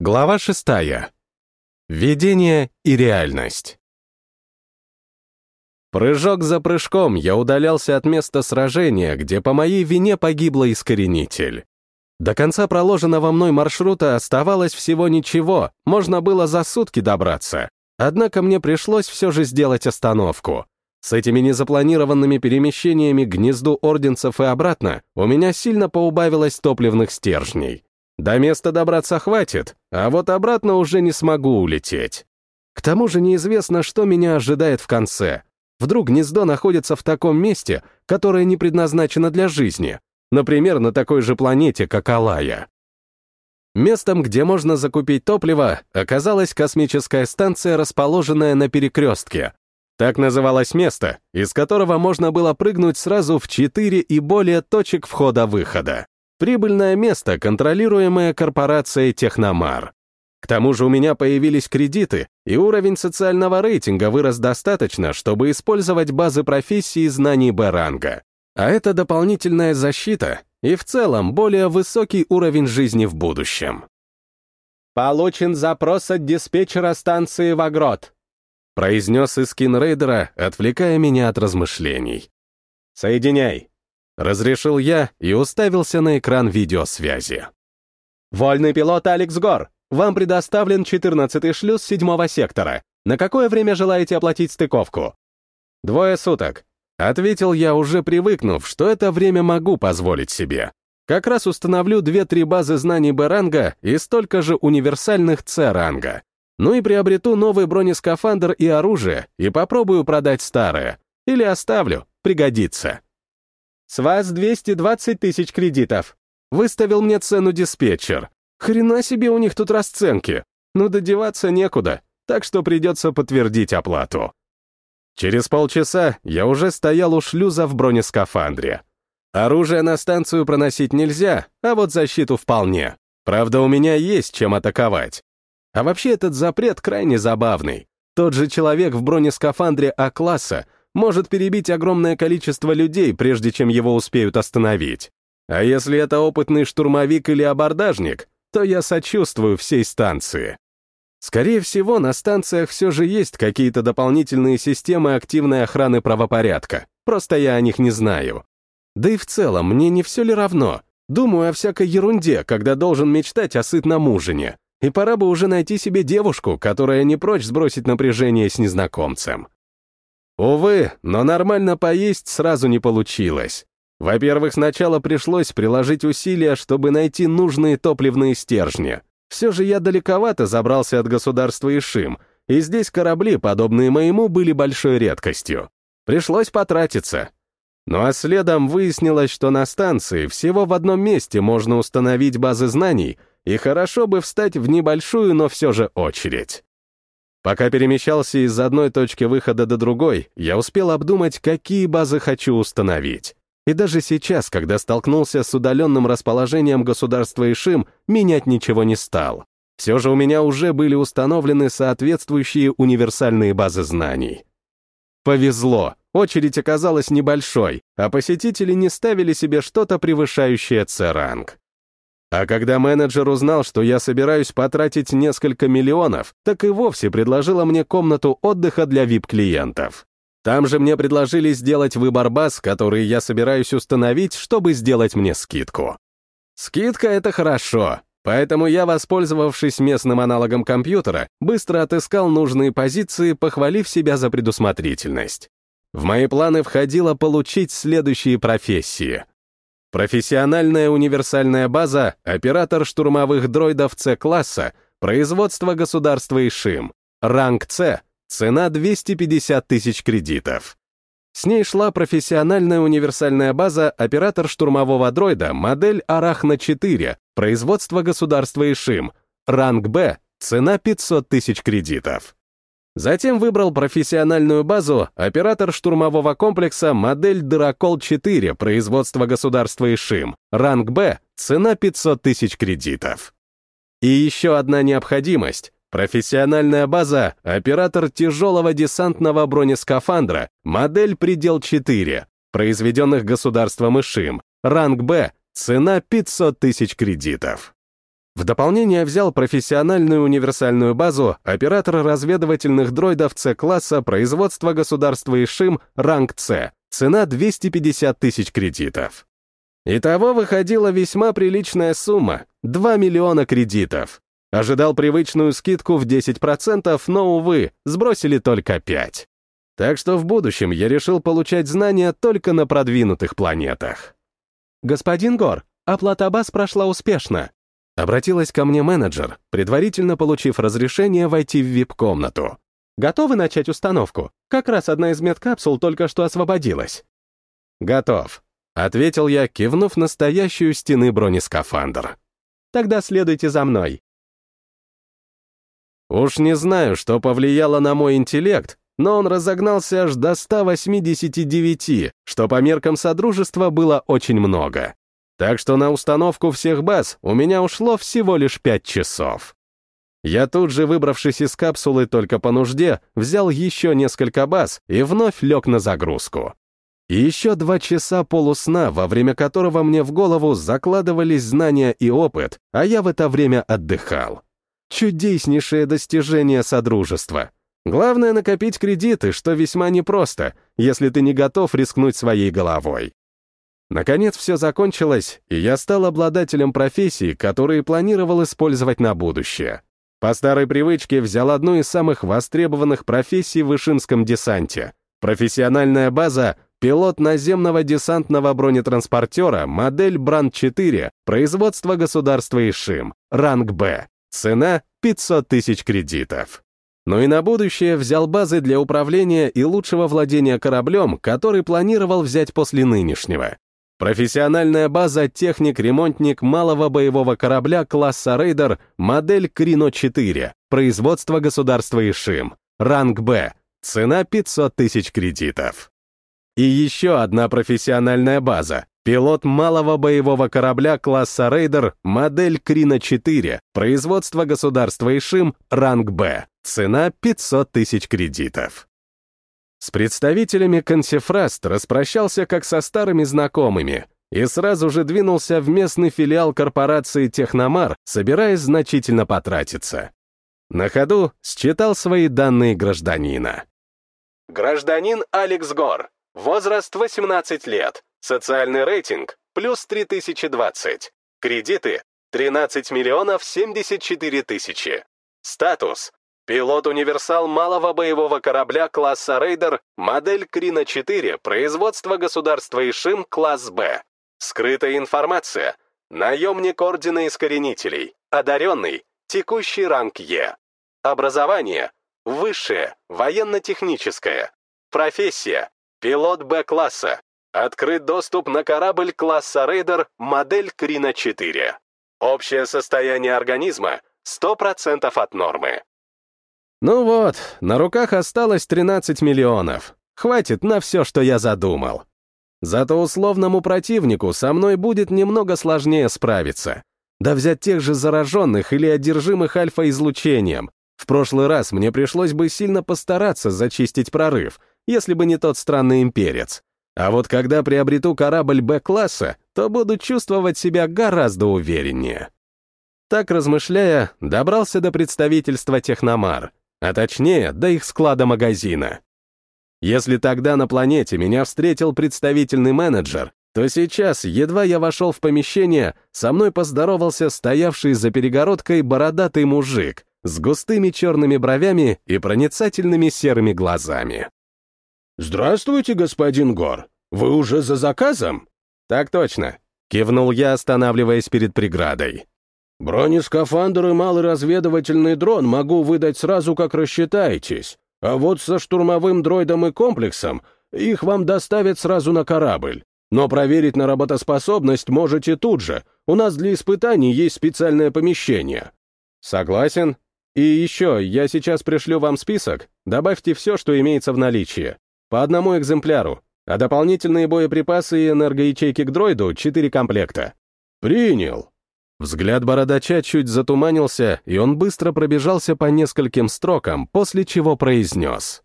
Глава шестая. Видение и реальность. Прыжок за прыжком я удалялся от места сражения, где по моей вине погибла искоренитель. До конца проложенного мной маршрута оставалось всего ничего, можно было за сутки добраться. Однако мне пришлось все же сделать остановку. С этими незапланированными перемещениями к гнезду орденцев и обратно у меня сильно поубавилось топливных стержней. До места добраться хватит, а вот обратно уже не смогу улететь. К тому же неизвестно, что меня ожидает в конце. Вдруг гнездо находится в таком месте, которое не предназначено для жизни, например, на такой же планете, как Алая. Местом, где можно закупить топливо, оказалась космическая станция, расположенная на перекрестке. Так называлось место, из которого можно было прыгнуть сразу в четыре и более точек входа-выхода. Прибыльное место, контролируемое корпорацией Техномар. К тому же у меня появились кредиты, и уровень социального рейтинга вырос достаточно, чтобы использовать базы профессии и знаний Б-ранга. А это дополнительная защита и в целом более высокий уровень жизни в будущем. «Получен запрос от диспетчера станции Вагрот», произнес Искин Рейдера, отвлекая меня от размышлений. «Соединяй», Разрешил я и уставился на экран видеосвязи. «Вольный пилот Алекс Гор, вам предоставлен 14-й шлюз седьмого сектора. На какое время желаете оплатить стыковку?» «Двое суток», — ответил я, уже привыкнув, что это время могу позволить себе. Как раз установлю две-три базы знаний Б-ранга и столько же универсальных С-ранга. Ну и приобрету новый бронескафандр и оружие, и попробую продать старое. Или оставлю, пригодится. «С вас 220 тысяч кредитов», — выставил мне цену диспетчер. Хрена себе у них тут расценки. Ну, додеваться некуда, так что придется подтвердить оплату. Через полчаса я уже стоял у шлюза в бронескафандре. Оружие на станцию проносить нельзя, а вот защиту вполне. Правда, у меня есть чем атаковать. А вообще этот запрет крайне забавный. Тот же человек в бронескафандре А-класса может перебить огромное количество людей, прежде чем его успеют остановить. А если это опытный штурмовик или абордажник, то я сочувствую всей станции. Скорее всего, на станциях все же есть какие-то дополнительные системы активной охраны правопорядка, просто я о них не знаю. Да и в целом, мне не все ли равно? Думаю о всякой ерунде, когда должен мечтать о сытном ужине. И пора бы уже найти себе девушку, которая не прочь сбросить напряжение с незнакомцем. Увы, но нормально поесть сразу не получилось. Во-первых, сначала пришлось приложить усилия, чтобы найти нужные топливные стержни. Все же я далековато забрался от государства Ишим, и здесь корабли, подобные моему, были большой редкостью. Пришлось потратиться. Ну а следом выяснилось, что на станции всего в одном месте можно установить базы знаний, и хорошо бы встать в небольшую, но все же очередь. Пока перемещался из одной точки выхода до другой, я успел обдумать, какие базы хочу установить. И даже сейчас, когда столкнулся с удаленным расположением государства Ишим, менять ничего не стал. Все же у меня уже были установлены соответствующие универсальные базы знаний. Повезло, очередь оказалась небольшой, а посетители не ставили себе что-то превышающее C-ранг. А когда менеджер узнал, что я собираюсь потратить несколько миллионов, так и вовсе предложила мне комнату отдыха для VIP-клиентов. Там же мне предложили сделать выбор баз, которые я собираюсь установить, чтобы сделать мне скидку. Скидка — это хорошо, поэтому я, воспользовавшись местным аналогом компьютера, быстро отыскал нужные позиции, похвалив себя за предусмотрительность. В мои планы входило получить следующие профессии. Профессиональная универсальная база, оператор штурмовых дроидов С-класса, производство государства Ишим, ранг С, цена 250 тысяч кредитов. С ней шла профессиональная универсальная база оператор штурмового дроида модель Арахна-4, производство государства Ишим, ранг Б, цена 500 тысяч кредитов. Затем выбрал профессиональную базу оператор штурмового комплекса модель Дракол-4 производства государства Ишим, ранг Б, цена 500 тысяч кредитов. И еще одна необходимость — профессиональная база оператор тяжелого десантного бронескафандра, модель Предел-4, произведенных государством Ишим, ранг Б, цена 500 тысяч кредитов. В дополнение взял профессиональную универсальную базу оператора разведывательных дроидов С-класса производства государства Ишим ранг С, цена 250 тысяч кредитов. Итого выходила весьма приличная сумма — 2 миллиона кредитов. Ожидал привычную скидку в 10%, но, увы, сбросили только 5. Так что в будущем я решил получать знания только на продвинутых планетах. «Господин Гор, оплата баз прошла успешно», Обратилась ко мне менеджер, предварительно получив разрешение войти в вип-комнату. «Готовы начать установку? Как раз одна из медкапсул только что освободилась». «Готов», — ответил я, кивнув настоящую стены бронескафандр. «Тогда следуйте за мной». Уж не знаю, что повлияло на мой интеллект, но он разогнался аж до 189, что по меркам Содружества было очень много. Так что на установку всех баз у меня ушло всего лишь пять часов. Я тут же, выбравшись из капсулы только по нужде, взял еще несколько баз и вновь лег на загрузку. И еще два часа полусна, во время которого мне в голову закладывались знания и опыт, а я в это время отдыхал. Чудеснейшее достижение Содружества. Главное — накопить кредиты, что весьма непросто, если ты не готов рискнуть своей головой. Наконец все закончилось, и я стал обладателем профессии, которые планировал использовать на будущее. По старой привычке взял одну из самых востребованных профессий в Ишимском десанте. Профессиональная база — пилот наземного десантного бронетранспортера модель Бранд-4, производство государства Ишим, ранг Б. Цена — 500 тысяч кредитов. Но и на будущее взял базы для управления и лучшего владения кораблем, который планировал взять после нынешнего. Профессиональная база техник-ремонтник малого боевого корабля класса «Рейдер», модель «Крино-4», производство государства Ишим, ранг «Б», цена 500 тысяч кредитов. И еще одна профессиональная база, пилот малого боевого корабля класса «Рейдер», модель «Крино-4», производство государства Ишим, ранг «Б», цена 500 тысяч кредитов. С представителями Консифраст распрощался как со старыми знакомыми и сразу же двинулся в местный филиал корпорации «Техномар», собираясь значительно потратиться. На ходу считал свои данные гражданина. Гражданин Алекс Гор. Возраст 18 лет. Социальный рейтинг плюс 3020. Кредиты 13 миллионов 74 тысячи. Статус Пилот-универсал малого боевого корабля класса «Рейдер», модель Крина-4, производство государства Ишим, класс «Б». Скрытая информация. Наемник Ордена Искоренителей. Одаренный. Текущий ранг Е. Образование. Высшее. Военно-техническое. Профессия. Пилот Б-класса. Открыт доступ на корабль класса «Рейдер», модель Крина-4. Общее состояние организма 100% от нормы. Ну вот, на руках осталось 13 миллионов. Хватит на все, что я задумал. Зато условному противнику со мной будет немного сложнее справиться. Да взять тех же зараженных или одержимых альфа-излучением. В прошлый раз мне пришлось бы сильно постараться зачистить прорыв, если бы не тот странный имперец. А вот когда приобрету корабль Б-класса, то буду чувствовать себя гораздо увереннее. Так размышляя, добрался до представительства Техномар — а точнее, до их склада-магазина. Если тогда на планете меня встретил представительный менеджер, то сейчас, едва я вошел в помещение, со мной поздоровался стоявший за перегородкой бородатый мужик с густыми черными бровями и проницательными серыми глазами. «Здравствуйте, господин Гор. Вы уже за заказом?» «Так точно», — кивнул я, останавливаясь перед преградой. Бронескафандр и малый разведывательный дрон могу выдать сразу, как рассчитаетесь. А вот со штурмовым дроидом и комплексом их вам доставят сразу на корабль. Но проверить на работоспособность можете тут же. У нас для испытаний есть специальное помещение. Согласен. И еще, я сейчас пришлю вам список. Добавьте все, что имеется в наличии. По одному экземпляру. А дополнительные боеприпасы и энергоячейки к дроиду — четыре комплекта. Принял. Взгляд бородача чуть затуманился, и он быстро пробежался по нескольким строкам, после чего произнес.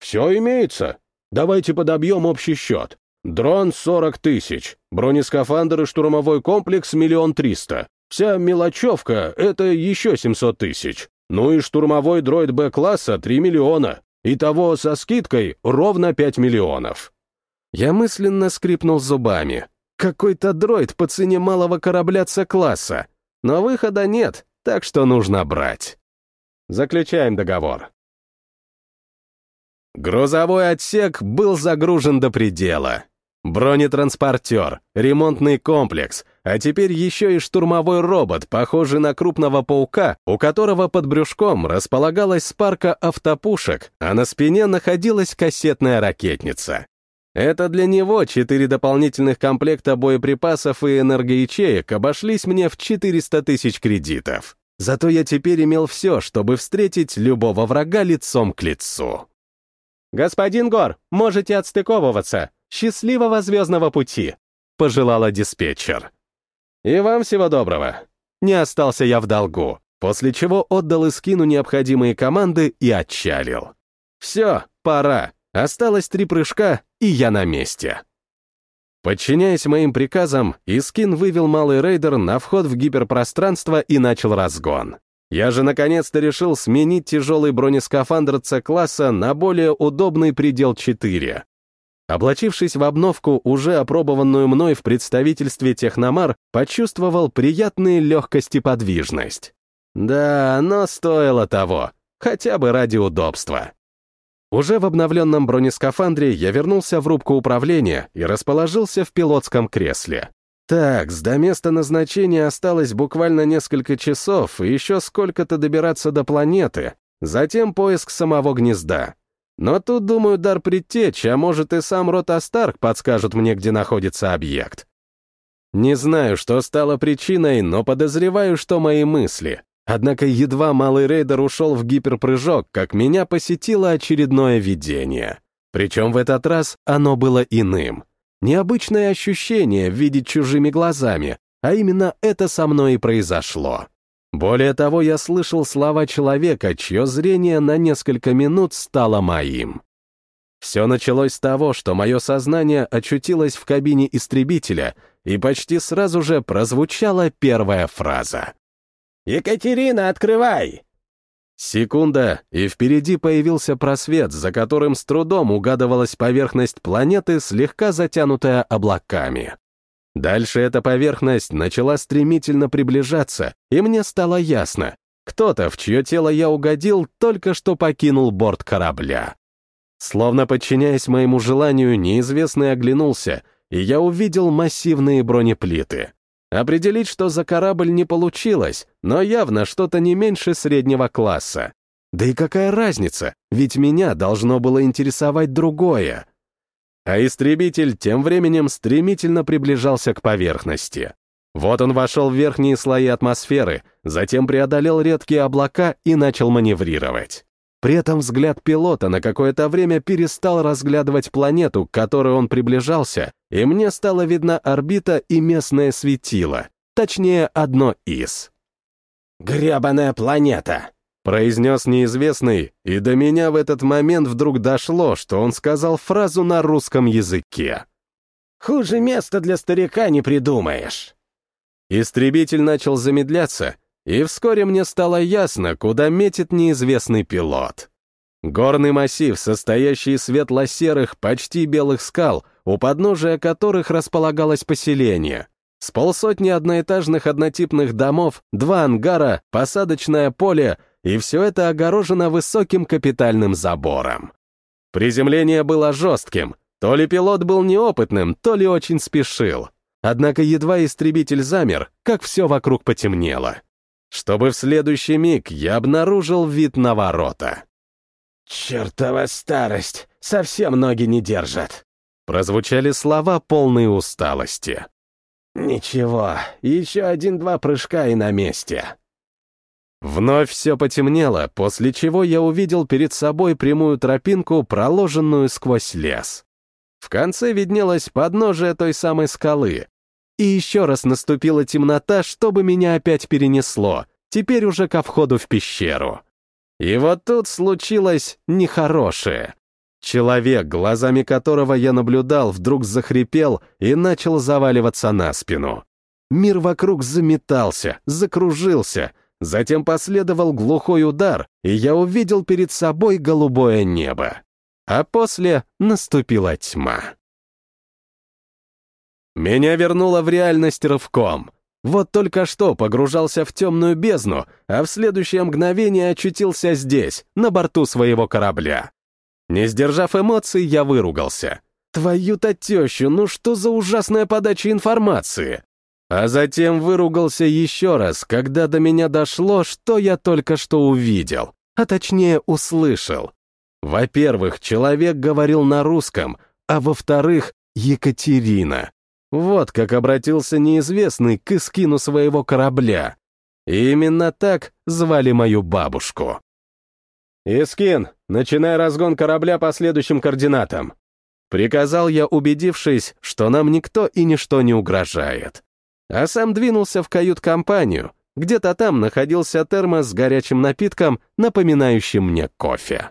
«Все имеется. Давайте подобьем общий счет. Дрон — 40 тысяч, бронескафандр и штурмовой комплекс — миллион триста, Вся мелочевка — это еще 700 тысяч. Ну и штурмовой дроид Б-класса — 3 миллиона. Итого со скидкой ровно 5 миллионов. Я мысленно скрипнул зубами. Какой-то дроид по цене малого корабля С-класса. Но выхода нет, так что нужно брать. Заключаем договор. Грузовой отсек был загружен до предела. Бронетранспортер, ремонтный комплекс, а теперь еще и штурмовой робот, похожий на крупного паука, у которого под брюшком располагалась спарка автопушек, а на спине находилась кассетная ракетница. Это для него четыре дополнительных комплекта боеприпасов и энергоячеек обошлись мне в 400 тысяч кредитов. Зато я теперь имел все, чтобы встретить любого врага лицом к лицу. «Господин Гор, можете отстыковываться. Счастливого звездного пути!» — пожелала диспетчер. «И вам всего доброго!» Не остался я в долгу, после чего отдал Искину необходимые команды и отчалил. «Все, пора. Осталось три прыжка, и я на месте». Подчиняясь моим приказам, Искин вывел малый рейдер на вход в гиперпространство и начал разгон. Я же наконец-то решил сменить тяжелый бронескафандр С-класса на более удобный предел 4. Облачившись в обновку, уже опробованную мной в представительстве Техномар, почувствовал приятную легкость и подвижность. Да, но стоило того, хотя бы ради удобства. Уже в обновленном бронескафандре я вернулся в рубку управления и расположился в пилотском кресле. Так, до места назначения осталось буквально несколько часов и еще сколько-то добираться до планеты, затем поиск самого гнезда. Но тут, думаю, дар предтечь, а может и сам Рот Астарк подскажут мне, где находится объект. Не знаю, что стало причиной, но подозреваю, что мои мысли. Однако едва малый рейдер ушел в гиперпрыжок, как меня посетило очередное видение. Причем в этот раз оно было иным — Необычное ощущение видеть чужими глазами, а именно это со мной и произошло. Более того, я слышал слова человека, чье зрение на несколько минут стало моим. Все началось с того, что мое сознание очутилось в кабине истребителя, и почти сразу же прозвучала первая фраза. «Екатерина, открывай!» Секунда, и впереди появился просвет, за которым с трудом угадывалась поверхность планеты, слегка затянутая облаками. Дальше эта поверхность начала стремительно приближаться, и мне стало ясно, кто-то, в чье тело я угодил, только что покинул борт корабля. Словно подчиняясь моему желанию, неизвестный оглянулся, и я увидел массивные бронеплиты. Определить, что за корабль, не получилось, но явно что-то не меньше среднего класса. Да и какая разница, ведь меня должно было интересовать другое. А истребитель тем временем стремительно приближался к поверхности. Вот он вошел в верхние слои атмосферы, затем преодолел редкие облака и начал маневрировать. При этом взгляд пилота на какое-то время перестал разглядывать планету, к которой он приближался, и мне стала видна орбита и местное светило, точнее, одно из. «Гребаная планета!» — произнес неизвестный, и до меня в этот момент вдруг дошло, что он сказал фразу на русском языке. «Хуже места для старика не придумаешь». Истребитель начал замедляться, и вскоре мне стало ясно, куда метит неизвестный пилот. Горный массив, состоящий из светло-серых, почти белых скал, у подножия которых располагалось поселение. С полсотни одноэтажных однотипных домов, два ангара, посадочное поле, и все это огорожено высоким капитальным забором. Приземление было жестким, то ли пилот был неопытным, то ли очень спешил. Однако едва истребитель замер, как все вокруг потемнело чтобы в следующий миг я обнаружил вид на ворота. «Чертова старость! Совсем ноги не держат!» Прозвучали слова полной усталости. «Ничего, еще один-два прыжка и на месте». Вновь все потемнело, после чего я увидел перед собой прямую тропинку, проложенную сквозь лес. В конце виднелось подножие той самой скалы, и еще раз наступила темнота, чтобы меня опять перенесло, теперь уже ко входу в пещеру. И вот тут случилось нехорошее. Человек, глазами которого я наблюдал, вдруг захрипел и начал заваливаться на спину. мир вокруг заметался, закружился, затем последовал глухой удар, и я увидел перед собой голубое небо. А после наступила тьма. Меня вернуло в реальность рывком. Вот только что погружался в темную бездну, а в следующее мгновение очутился здесь, на борту своего корабля. Не сдержав эмоций, я выругался. Твою-то тещу, ну что за ужасная подача информации? А затем выругался еще раз, когда до меня дошло, что я только что увидел, а точнее услышал. Во-первых, человек говорил на русском, а во-вторых, Екатерина. Вот как обратился неизвестный к эскину своего корабля. И именно так звали мою бабушку. «Искин, начинай разгон корабля по следующим координатам», приказал я, убедившись, что нам никто и ничто не угрожает. А сам двинулся в кают-компанию. Где-то там находился термос с горячим напитком, напоминающим мне кофе.